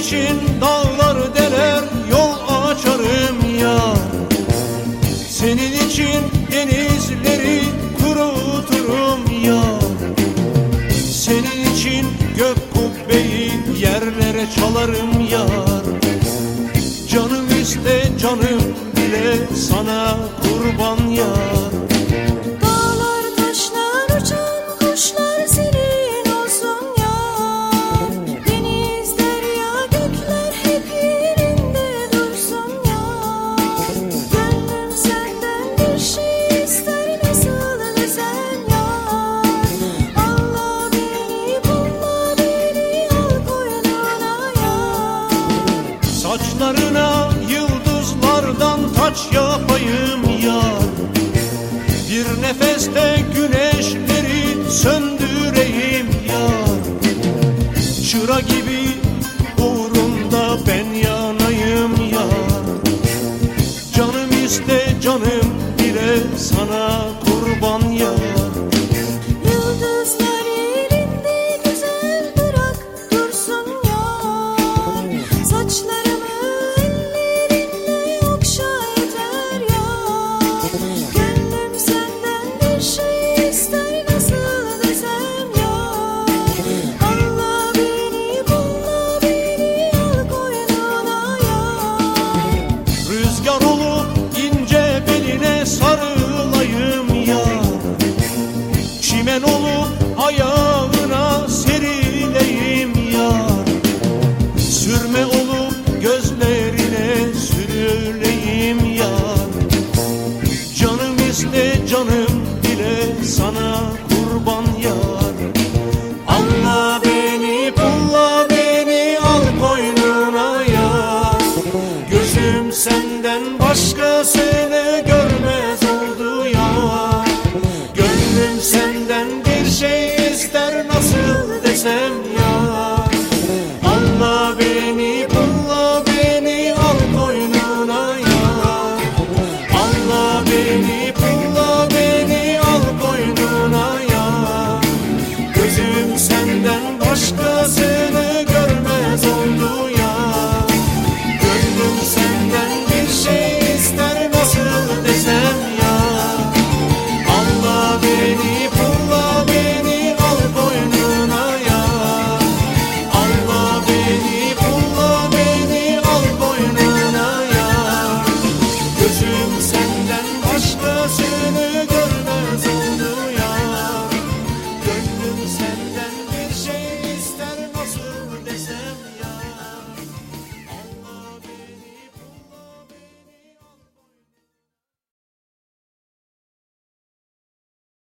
İçin dağlar deler yol açarım ya. Senin için denizleri kuruturum ya. Senin için gök kubbeyi yerlere çalarım yar Canım iste canım bile sana kurban yar Saçlarına yıldızlardan taç yapayım yar Bir nefeste güneşleri söndüreyim yar Çıra gibi uğrunda ben yanayım yar Canım iste canım bile sana kurban sarılayım yar Çimen olup ayağına serileyim yar Sürme olup gözlerine sürüleyim yar Canım iste canım bile sana kurban yar beni